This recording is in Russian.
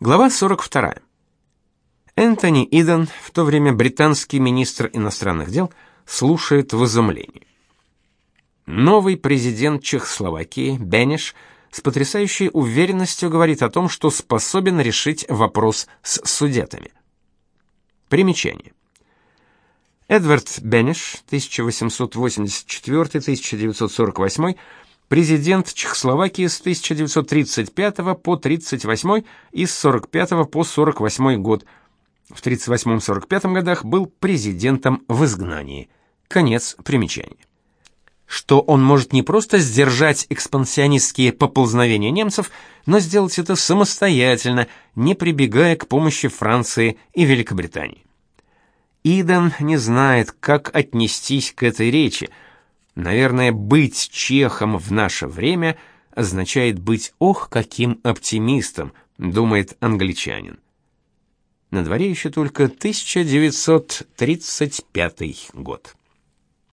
Глава 42. Энтони Иден, в то время британский министр иностранных дел, слушает в изумлении. Новый президент Чехословакии Бенеш с потрясающей уверенностью говорит о том, что способен решить вопрос с судетами. Примечание. Эдвард Бенеш, 1884-1948, президент Чехословакии с 1935 по 38 и с 45 по 48 год. В 38-45 годах был президентом в изгнании. Конец примечания. Что он может не просто сдержать экспансионистские поползновения немцев, но сделать это самостоятельно, не прибегая к помощи Франции и Великобритании. Иден не знает, как отнестись к этой речи – Наверное, быть чехом в наше время означает быть ох каким оптимистом, думает англичанин. На дворе еще только 1935 год.